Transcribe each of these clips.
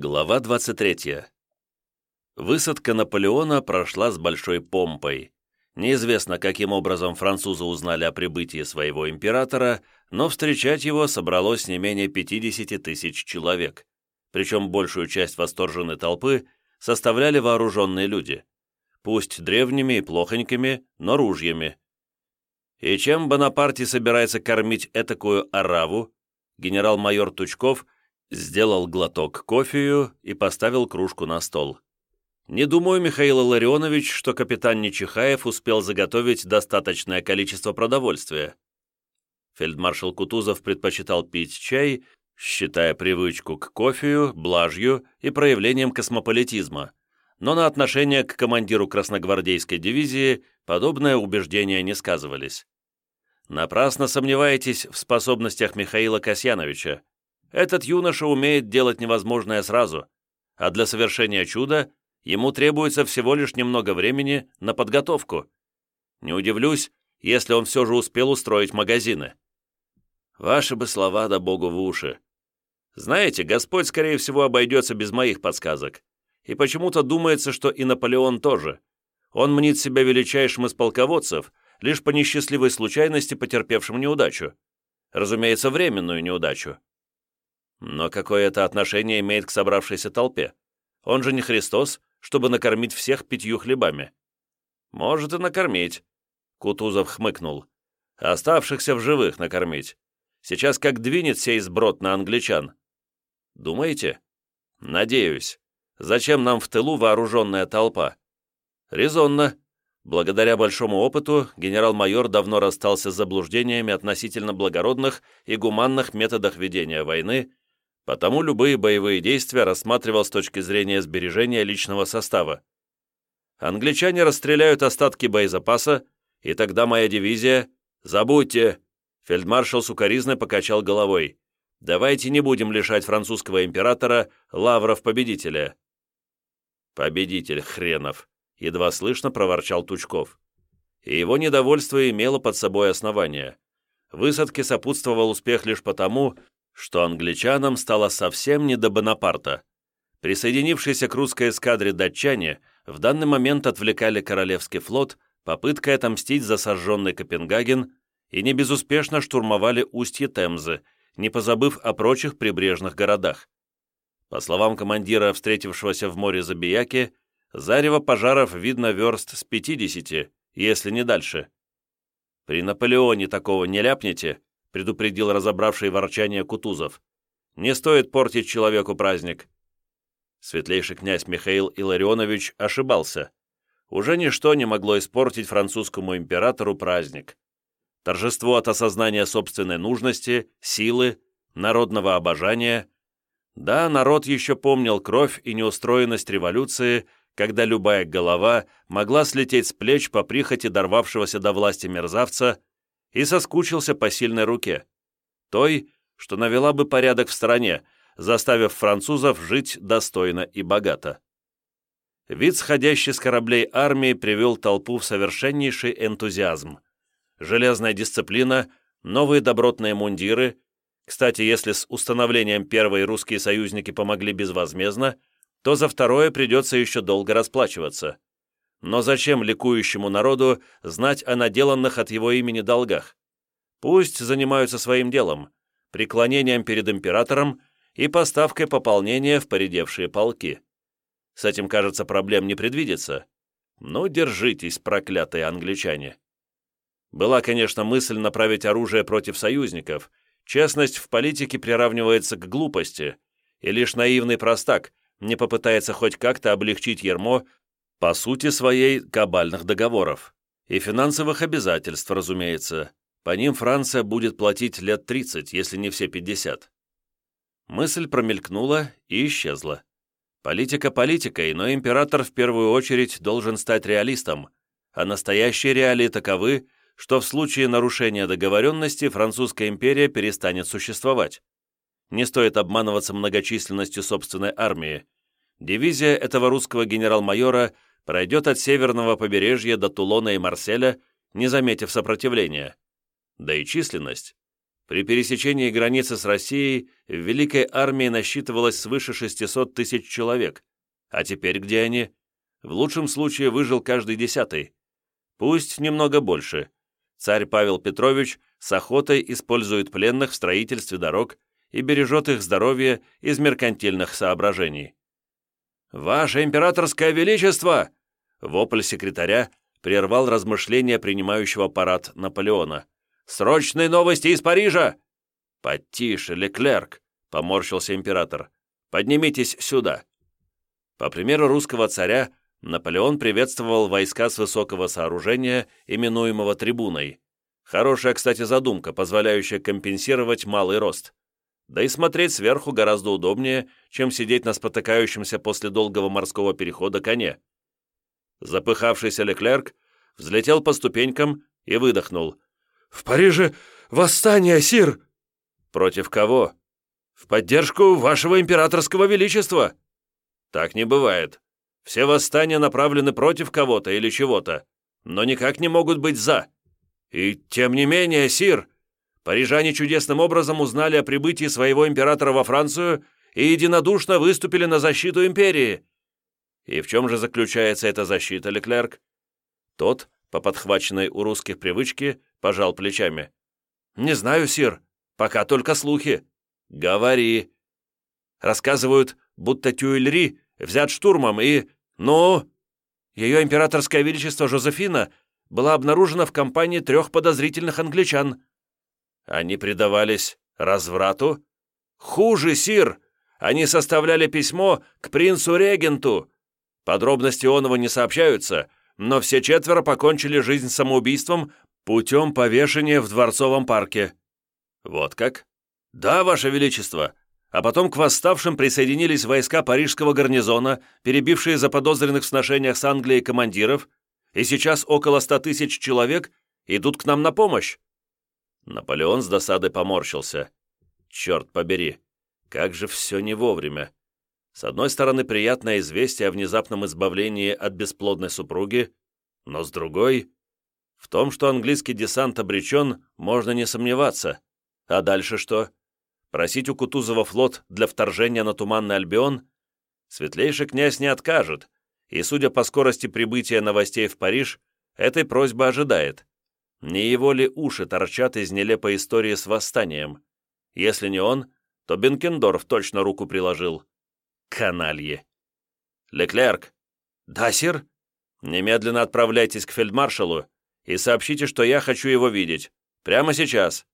Глава 23. Высадка Наполеона прошла с большой помпой. Неизвестно, каким образом французы узнали о прибытии своего императора, но встречать его собралось не менее 50 тысяч человек. Причем большую часть восторженной толпы составляли вооруженные люди. Пусть древними и плохонькими, но ружьями. И чем Бонапарти собирается кормить этакую ораву, генерал-майор Тучков – Сделал глоток кофею и поставил кружку на стол. Не думаю, Михаил Ларионович, что капитан Нечихаев успел заготовить достаточное количество продовольствия. Фельдмаршал Кутузов предпочитал пить чай, считая привычку к кофею, блажью и проявлением космополитизма, но на отношение к командиру красногвардейской дивизии подобное убеждения не сказывались. Напрасно сомневаетесь в способностях Михаила Касьяновича. Этот юноша умеет делать невозможное сразу, а для совершения чуда ему требуется всего лишь немного времени на подготовку. Не удивлюсь, если он все же успел устроить магазины. Ваши бы слова да богу в уши. Знаете, Господь, скорее всего, обойдется без моих подсказок. И почему-то думается, что и Наполеон тоже. Он мнит себя величайшим из полководцев, лишь по несчастливой случайности потерпевшим неудачу. Разумеется, временную неудачу. Но какое это отношение имеет к собравшейся толпе? Он же не Христос, чтобы накормить всех пятью хлебами. Может и накормить. Кутузов хмыкнул. Оставшихся в живых накормить. Сейчас как двинет сей сброд на англичан. Думаете? Надеюсь. Зачем нам в тылу вооруженная толпа? Резонно. Благодаря большому опыту генерал-майор давно расстался с заблуждениями относительно благородных и гуманных методах ведения войны потому любые боевые действия рассматривал с точки зрения сбережения личного состава. Англичане расстреляют остатки боезапаса, и тогда моя дивизия... Забудьте!» Фельдмаршал сукоризно покачал головой. «Давайте не будем лишать французского императора лавров победителя». «Победитель хренов!» — едва слышно проворчал Тучков. И его недовольство имело под собой основание. Высадке сопутствовал успех лишь потому, что англичанам стало совсем не до Бонапарта. Присоединившиеся к русской эскадре датчане в данный момент отвлекали Королевский флот попыткой отомстить за сожженный Копенгаген и не безуспешно штурмовали устье Темзы, не позабыв о прочих прибрежных городах. По словам командира, встретившегося в море Забияки, зарево пожаров видно верст с 50, если не дальше. При Наполеоне такого не ляпнете, предупредил разобравший ворчание Кутузов. «Не стоит портить человеку праздник». Светлейший князь Михаил Илларионович ошибался. Уже ничто не могло испортить французскому императору праздник. Торжество от осознания собственной нужности, силы, народного обожания. Да, народ еще помнил кровь и неустроенность революции, когда любая голова могла слететь с плеч по прихоти дорвавшегося до власти мерзавца, и соскучился по сильной руке, той, что навела бы порядок в стране, заставив французов жить достойно и богато. Вид сходящий с кораблей армии привел толпу в совершеннейший энтузиазм. Железная дисциплина, новые добротные мундиры. Кстати, если с установлением первой русские союзники помогли безвозмездно, то за второе придется еще долго расплачиваться. Но зачем ликующему народу знать о наделанных от его имени долгах? Пусть занимаются своим делом, преклонением перед императором и поставкой пополнения в поредевшие полки. С этим, кажется, проблем не предвидится. Ну, держитесь, проклятые англичане. Была, конечно, мысль направить оружие против союзников. Честность в политике приравнивается к глупости, и лишь наивный простак не попытается хоть как-то облегчить ермо по сути своей кабальных договоров. И финансовых обязательств, разумеется. По ним Франция будет платить лет 30, если не все 50. Мысль промелькнула и исчезла. Политика политикой, но император в первую очередь должен стать реалистом, а настоящие реалии таковы, что в случае нарушения договоренности Французская империя перестанет существовать. Не стоит обманываться многочисленностью собственной армии. Дивизия этого русского генерал-майора – пройдет от северного побережья до Тулона и Марселя, не заметив сопротивления. Да и численность. При пересечении границы с Россией в Великой армии насчитывалось свыше 600 тысяч человек. А теперь где они? В лучшем случае выжил каждый десятый. Пусть немного больше. Царь Павел Петрович с охотой использует пленных в строительстве дорог и бережет их здоровье из меркантильных соображений. «Ваше императорское величество!» Вопль секретаря прервал размышления принимающего парад Наполеона. «Срочные новости из Парижа!» «Потише, Леклерк!» — поморщился император. «Поднимитесь сюда!» По примеру русского царя, Наполеон приветствовал войска с высокого сооружения, именуемого трибуной. Хорошая, кстати, задумка, позволяющая компенсировать малый рост. Да и смотреть сверху гораздо удобнее, чем сидеть на спотыкающемся после долгого морского перехода коне. Запыхавшийся Леклерк взлетел по ступенькам и выдохнул. «В Париже восстание, сир!» «Против кого?» «В поддержку вашего императорского величества!» «Так не бывает. Все восстания направлены против кого-то или чего-то, но никак не могут быть «за». И тем не менее, сир, парижане чудесным образом узнали о прибытии своего императора во Францию и единодушно выступили на защиту империи. И в чем же заключается эта защита, Леклерк? Тот, по подхваченной у русских привычке, пожал плечами. «Не знаю, сир, пока только слухи». «Говори». Рассказывают, будто Тюильри взят штурмом и... Ну? Ее императорское величество Жозефина была обнаружена в компании трех подозрительных англичан. Они предавались разврату? Хуже, сир! Они составляли письмо к принцу-регенту, Подробности онова не сообщаются, но все четверо покончили жизнь самоубийством путем повешения в Дворцовом парке». «Вот как?» «Да, Ваше Величество. А потом к восставшим присоединились войска парижского гарнизона, перебившие заподозренных в сношениях с Англией командиров, и сейчас около ста тысяч человек идут к нам на помощь». Наполеон с досадой поморщился. «Черт побери, как же все не вовремя. С одной стороны, приятное известие о внезапном избавлении от бесплодной супруги, но с другой... В том, что английский десант обречен, можно не сомневаться. А дальше что? Просить у Кутузова флот для вторжения на Туманный Альбион? Светлейший князь не откажет, и, судя по скорости прибытия новостей в Париж, этой просьбы ожидает. Не его ли уши торчат из нелепой истории с восстанием? Если не он, то Бенкендорф точно руку приложил. Каналье. Леклерк. Да, сир. Немедленно отправляйтесь к фельдмаршалу и сообщите, что я хочу его видеть. Прямо сейчас.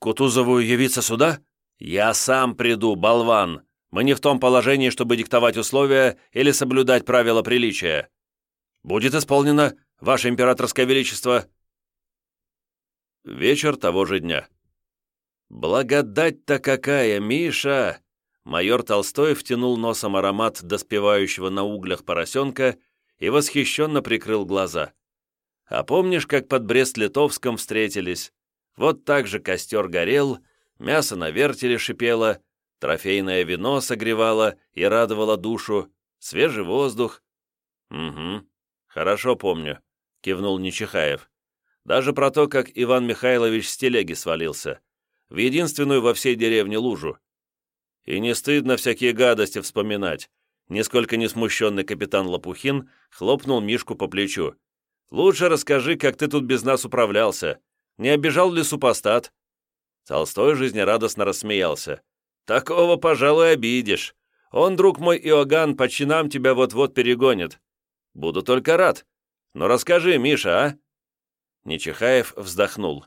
Кутузову явиться сюда? Я сам приду, болван. Мы не в том положении, чтобы диктовать условия или соблюдать правила приличия. Будет исполнено, Ваше Императорское Величество. Вечер того же дня. Благодать-то какая, Миша! майор Толстой втянул носом аромат доспевающего на углях поросенка и восхищенно прикрыл глаза. «А помнишь, как под Брест-Литовском встретились? Вот так же костер горел, мясо на вертеле шипело, трофейное вино согревало и радовало душу, свежий воздух». «Угу, хорошо помню», — кивнул Нечихаев. «Даже про то, как Иван Михайлович с телеги свалился. В единственную во всей деревне лужу. И не стыдно всякие гадости вспоминать. Нисколько не смущенный капитан Лопухин хлопнул Мишку по плечу. «Лучше расскажи, как ты тут без нас управлялся. Не обижал ли супостат?» Толстой жизнерадостно рассмеялся. «Такого, пожалуй, обидишь. Он, друг мой Иоганн, по чинам тебя вот-вот перегонит. Буду только рад. Но расскажи, Миша, а?» Нечихаев вздохнул.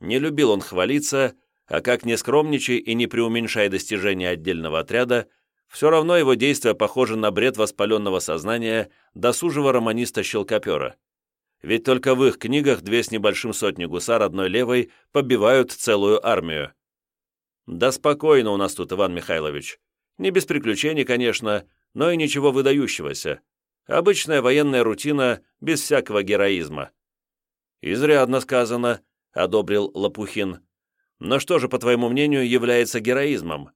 Не любил он хвалиться, а как не скромничай и не преуменьшай достижения отдельного отряда, все равно его действия похожи на бред воспаленного сознания досужего романиста-щелкопера. Ведь только в их книгах две с небольшим сотни гусар одной левой побивают целую армию. Да спокойно у нас тут, Иван Михайлович. Не без приключений, конечно, но и ничего выдающегося. Обычная военная рутина, без всякого героизма. «Изрядно сказано», — одобрил Лопухин. Но что же, по твоему мнению, является героизмом?»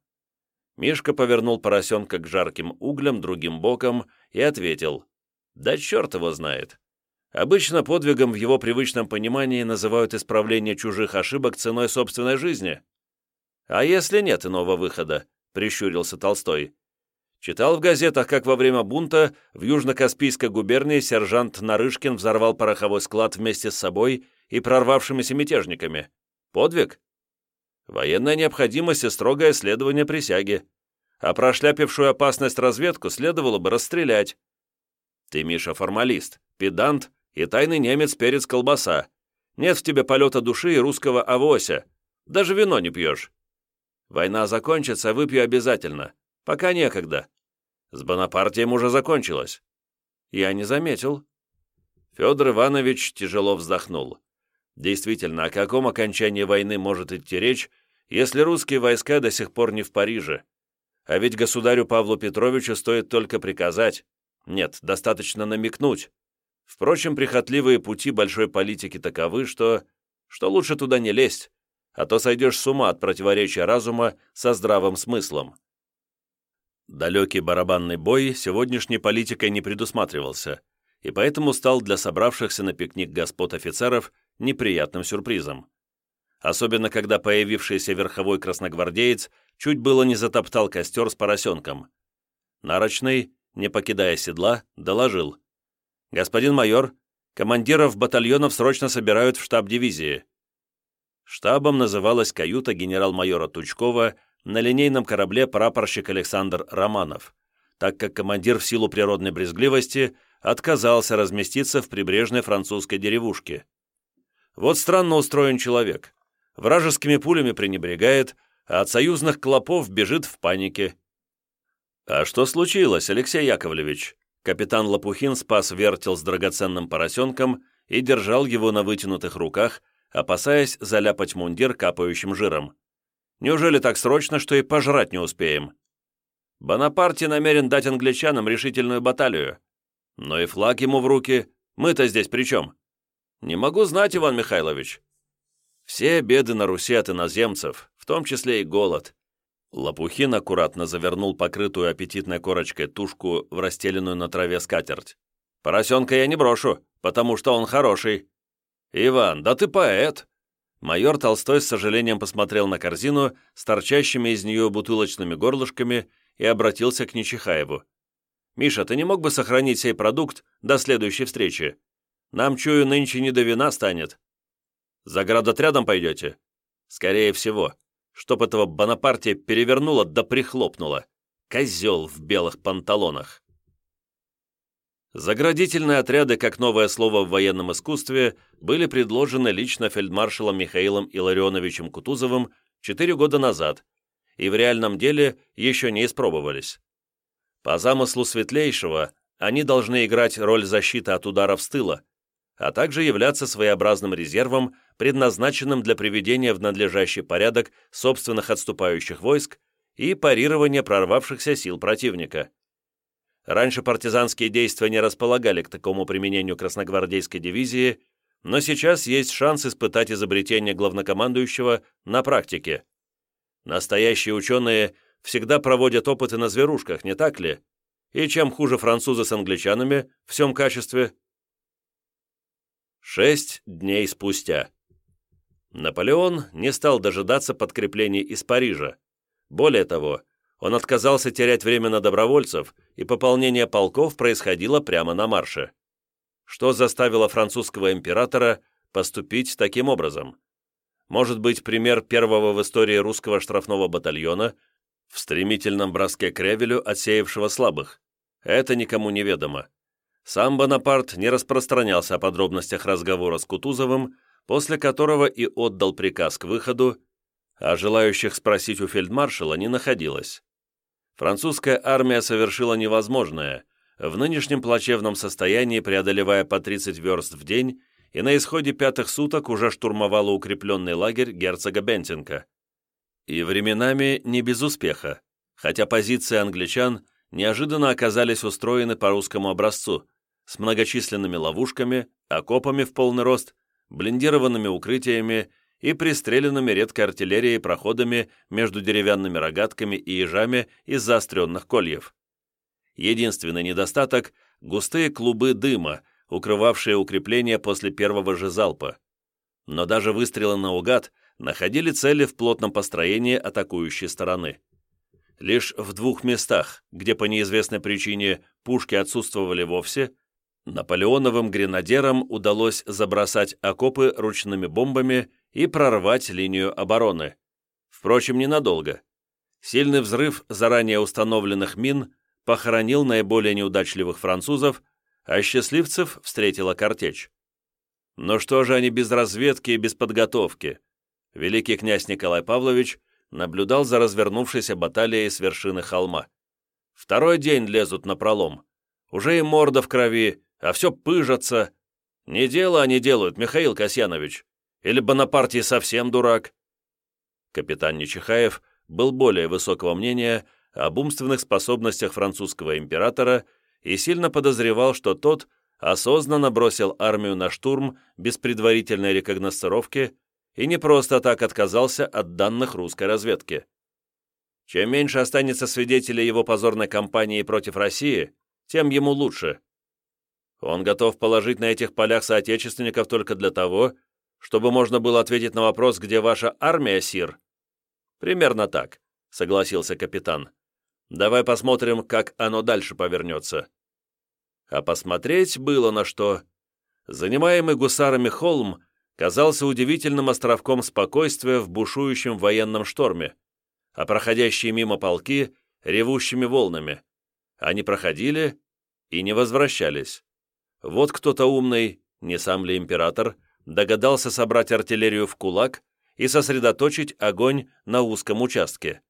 Мишка повернул поросенка к жарким углям другим боком и ответил. «Да черт его знает. Обычно подвигом в его привычном понимании называют исправление чужих ошибок ценой собственной жизни. А если нет иного выхода? Прищурился Толстой. Читал в газетах, как во время бунта в Южно-Каспийской губернии сержант Нарышкин взорвал пороховой склад вместе с собой и прорвавшимися мятежниками. Подвиг? Военная необходимость и строгое следование присяги. А прошляпившую опасность разведку следовало бы расстрелять. Ты, Миша, формалист, педант и тайный немец перец колбаса. Нет в тебе полета души и русского авося. Даже вино не пьешь. Война закончится, выпью обязательно. Пока некогда. С Бонапартием уже закончилось. Я не заметил. Федор Иванович тяжело вздохнул. Действительно, о каком окончании войны может идти речь, если русские войска до сих пор не в Париже? А ведь государю Павлу Петровичу стоит только приказать. Нет, достаточно намекнуть. Впрочем, прихотливые пути большой политики таковы, что... что лучше туда не лезть, а то сойдешь с ума от противоречия разума со здравым смыслом. Далекий барабанный бой сегодняшней политикой не предусматривался, и поэтому стал для собравшихся на пикник господ офицеров неприятным сюрпризом. Особенно, когда появившийся верховой красногвардеец чуть было не затоптал костер с поросенком. Нарочный, не покидая седла, доложил – «Господин майор, командиров батальонов срочно собирают в штаб дивизии». Штабом называлась каюта генерал-майора Тучкова на линейном корабле прапорщик Александр Романов, так как командир в силу природной брезгливости отказался разместиться в прибрежной французской деревушке. Вот странно устроен человек. Вражескими пулями пренебрегает, а от союзных клопов бежит в панике. «А что случилось, Алексей Яковлевич?» Капитан Лопухин спас вертел с драгоценным поросенком и держал его на вытянутых руках, опасаясь заляпать мундир капающим жиром. Неужели так срочно, что и пожрать не успеем? Бонапарти намерен дать англичанам решительную баталию. Но и флаг ему в руки. Мы-то здесь при чем? Не могу знать, Иван Михайлович. Все беды на Руси от иноземцев, в том числе и голод. Лопухин аккуратно завернул покрытую аппетитной корочкой тушку в расстеленную на траве скатерть. «Поросенка я не брошу, потому что он хороший». «Иван, да ты поэт!» Майор Толстой с сожалением посмотрел на корзину с торчащими из нее бутылочными горлышками и обратился к Нечихаеву. «Миша, ты не мог бы сохранить сей продукт до следующей встречи? Нам, чую, нынче не до вина станет». «За градотрядом пойдете?» «Скорее всего чтоб этого Бонапартия перевернуло да прихлопнуло. Козел в белых панталонах. Заградительные отряды, как новое слово в военном искусстве, были предложены лично фельдмаршалом Михаилом Илларионовичем Кутузовым четыре года назад и в реальном деле еще не испробовались. По замыслу Светлейшего они должны играть роль защиты от ударов с тыла, а также являться своеобразным резервом, предназначенным для приведения в надлежащий порядок собственных отступающих войск и парирования прорвавшихся сил противника. Раньше партизанские действия не располагали к такому применению красногвардейской дивизии, но сейчас есть шанс испытать изобретение главнокомандующего на практике. Настоящие ученые всегда проводят опыты на зверушках, не так ли? И чем хуже французы с англичанами в всем качестве – Шесть дней спустя. Наполеон не стал дожидаться подкреплений из Парижа. Более того, он отказался терять время на добровольцев, и пополнение полков происходило прямо на марше. Что заставило французского императора поступить таким образом? Может быть, пример первого в истории русского штрафного батальона в стремительном броске к Ревелю, отсеявшего слабых? Это никому не ведомо. Сам Бонапарт не распространялся о подробностях разговора с Кутузовым, после которого и отдал приказ к выходу, а желающих спросить у фельдмаршала не находилось. Французская армия совершила невозможное, в нынешнем плачевном состоянии преодолевая по 30 верст в день и на исходе пятых суток уже штурмовала укрепленный лагерь герцога Бентинка. И временами не без успеха, хотя позиции англичан неожиданно оказались устроены по русскому образцу, с многочисленными ловушками, окопами в полный рост, блиндированными укрытиями и пристреленными редкой артиллерией проходами между деревянными рогатками и ежами из заостренных кольев. Единственный недостаток – густые клубы дыма, укрывавшие укрепления после первого же залпа. Но даже выстрелы наугад находили цели в плотном построении атакующей стороны. Лишь в двух местах, где по неизвестной причине пушки отсутствовали вовсе, наполеоновым гренадерам удалось забросать окопы ручными бомбами и прорвать линию обороны. Впрочем, ненадолго. Сильный взрыв заранее установленных мин похоронил наиболее неудачливых французов, а счастливцев встретила картечь. Но что же они без разведки и без подготовки? Великий князь Николай Павлович наблюдал за развернувшейся баталией с вершины холма. Второй день лезут на пролом. Уже и морда в крови, а все пыжатся. Не дело они делают, Михаил Касьянович. Или Бонапартий совсем дурак. Капитан Нечихаев был более высокого мнения об умственных способностях французского императора и сильно подозревал, что тот осознанно бросил армию на штурм без предварительной рекогносцировки и не просто так отказался от данных русской разведки. Чем меньше останется свидетелей его позорной кампании против России, тем ему лучше. Он готов положить на этих полях соотечественников только для того, чтобы можно было ответить на вопрос, где ваша армия, Сир? Примерно так, согласился капитан. Давай посмотрим, как оно дальше повернется. А посмотреть было на что. Занимаемый гусарами холм казался удивительным островком спокойствия в бушующем военном шторме, а проходящие мимо полки — ревущими волнами. Они проходили и не возвращались. Вот кто-то умный, не сам ли император, догадался собрать артиллерию в кулак и сосредоточить огонь на узком участке.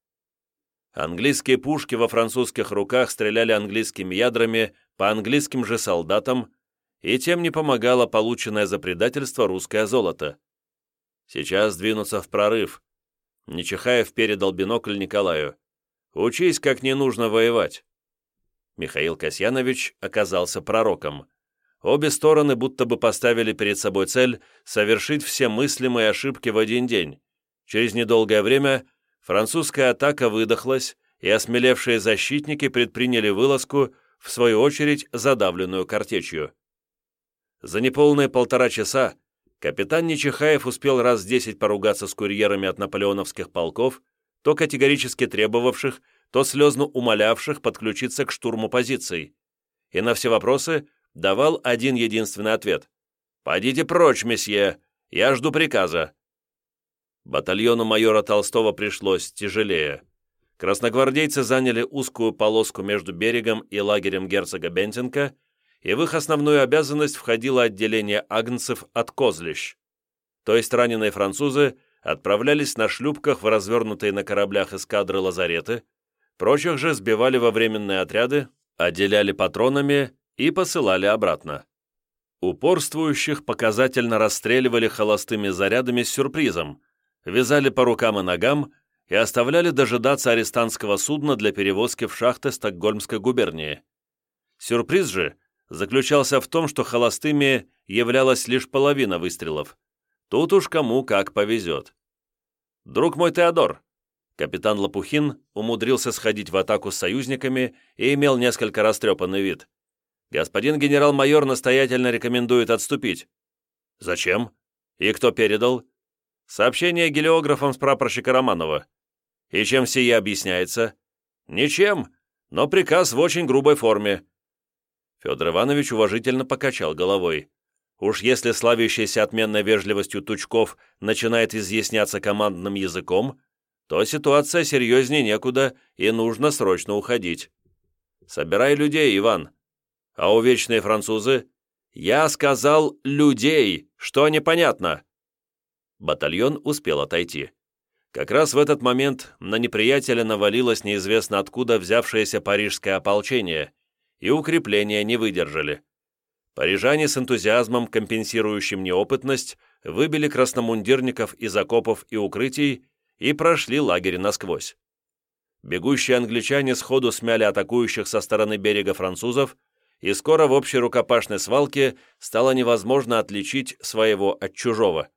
Английские пушки во французских руках стреляли английскими ядрами по английским же солдатам, и тем не помогало полученное за предательство русское золото. Сейчас двинуться в прорыв. Нечихаев передал бинокль Николаю. «Учись, как не нужно воевать». Михаил Касьянович оказался пророком. Обе стороны будто бы поставили перед собой цель совершить все мыслимые ошибки в один день. Через недолгое время французская атака выдохлась, и осмелевшие защитники предприняли вылазку, в свою очередь задавленную картечью. За неполные полтора часа капитан Нечихаев успел раз десять поругаться с курьерами от наполеоновских полков, то категорически требовавших, то слезно умолявших подключиться к штурму позиций, и на все вопросы давал один единственный ответ. «Пойдите прочь, месье, я жду приказа». Батальону майора Толстого пришлось тяжелее. Красногвардейцы заняли узкую полоску между берегом и лагерем герцога Бентинка, и в их основную обязанность входило отделение агнцев от козлищ. То есть раненые французы отправлялись на шлюпках в развернутые на кораблях эскадры лазареты, прочих же сбивали во временные отряды, отделяли патронами и посылали обратно. Упорствующих показательно расстреливали холостыми зарядами с сюрпризом, вязали по рукам и ногам и оставляли дожидаться арестантского судна для перевозки в шахты Стокгольмской губернии. Сюрприз же заключался в том, что холостыми являлась лишь половина выстрелов. Тут уж кому как повезет. «Друг мой Теодор», капитан Лопухин умудрился сходить в атаку с союзниками и имел несколько растрепанный вид. Господин генерал-майор настоятельно рекомендует отступить. Зачем? И кто передал? Сообщение гелиографом с прапорщика Романова. И чем сие объясняется? Ничем, но приказ в очень грубой форме. Федор Иванович уважительно покачал головой. Уж если славящийся отменной вежливостью Тучков начинает изъясняться командным языком, то ситуация серьезнее некуда и нужно срочно уходить. Собирай людей, Иван, а увечные французы? Я сказал «людей», что непонятно?» Батальон успел отойти. Как раз в этот момент на неприятеля навалилось неизвестно откуда взявшееся парижское ополчение, и укрепления не выдержали. Парижане с энтузиазмом, компенсирующим неопытность, выбили красномундирников из окопов и укрытий и прошли лагерь насквозь. Бегущие англичане сходу смяли атакующих со стороны берега французов, и скоро в общей рукопашной свалке стало невозможно отличить своего от чужого.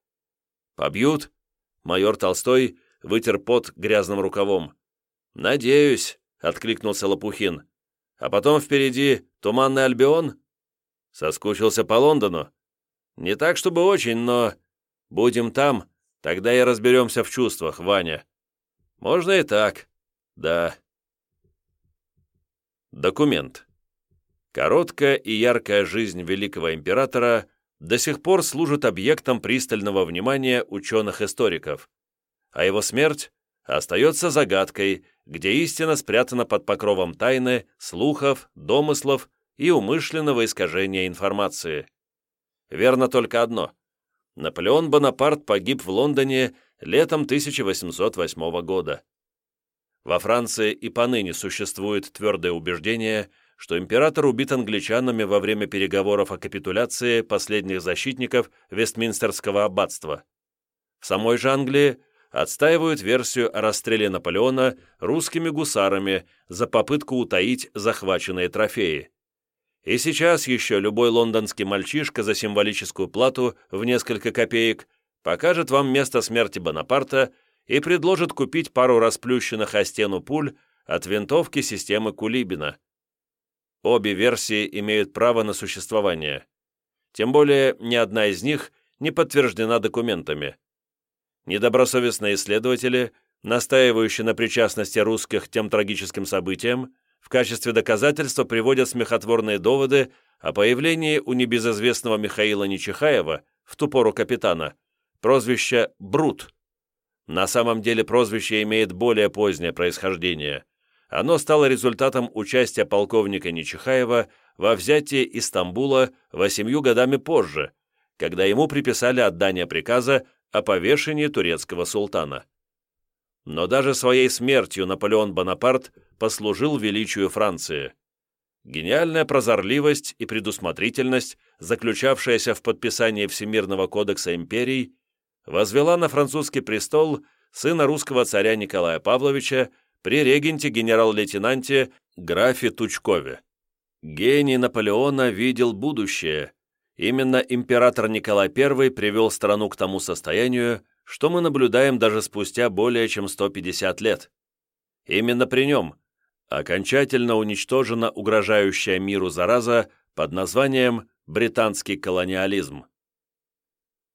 «Побьют?» Майор Толстой вытер пот грязным рукавом. «Надеюсь», — откликнулся Лопухин. «А потом впереди Туманный Альбион?» Соскучился по Лондону? Не так, чтобы очень, но... Будем там, тогда и разберемся в чувствах, Ваня. Можно и так. Да. Документ. Короткая и яркая жизнь великого императора до сих пор служит объектом пристального внимания ученых-историков, а его смерть остается загадкой, где истина спрятана под покровом тайны, слухов, домыслов и умышленного искажения информации. Верно только одно. Наполеон Бонапарт погиб в Лондоне летом 1808 года. Во Франции и поныне существует твердое убеждение, что император убит англичанами во время переговоров о капитуляции последних защитников Вестминстерского аббатства. В самой же Англии отстаивают версию о расстреле Наполеона русскими гусарами за попытку утаить захваченные трофеи. И сейчас еще любой лондонский мальчишка за символическую плату в несколько копеек покажет вам место смерти Бонапарта и предложит купить пару расплющенных о стену пуль от винтовки системы Кулибина. Обе версии имеют право на существование. Тем более ни одна из них не подтверждена документами. Недобросовестные исследователи, настаивающие на причастности русских к тем трагическим событиям, в качестве доказательства приводят смехотворные доводы о появлении у небезызвестного Михаила Нечихаева, в ту пору капитана, прозвища «Брут», на самом деле прозвище имеет более позднее происхождение. Оно стало результатом участия полковника Нечихаева во взятии Истамбула восемью годами позже, когда ему приписали отдание приказа о повешении турецкого султана. Но даже своей смертью Наполеон Бонапарт послужил величию Франции. Гениальная прозорливость и предусмотрительность, заключавшаяся в подписании Всемирного кодекса империй, возвела на французский престол сына русского царя Николая Павловича при регенте генерал-лейтенанте графе Тучкове. Гений Наполеона видел будущее. Именно император Николай I привел страну к тому состоянию, что мы наблюдаем даже спустя более чем 150 лет. Именно при нем окончательно уничтожена угрожающая миру зараза под названием «британский колониализм».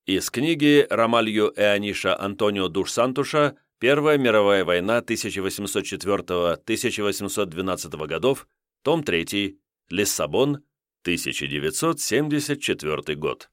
Из книги Ромалью Эаниша Антонио Душ Сантуша «Первая мировая война 1804-1812 годов», том 3, Лиссабон, 1974 год.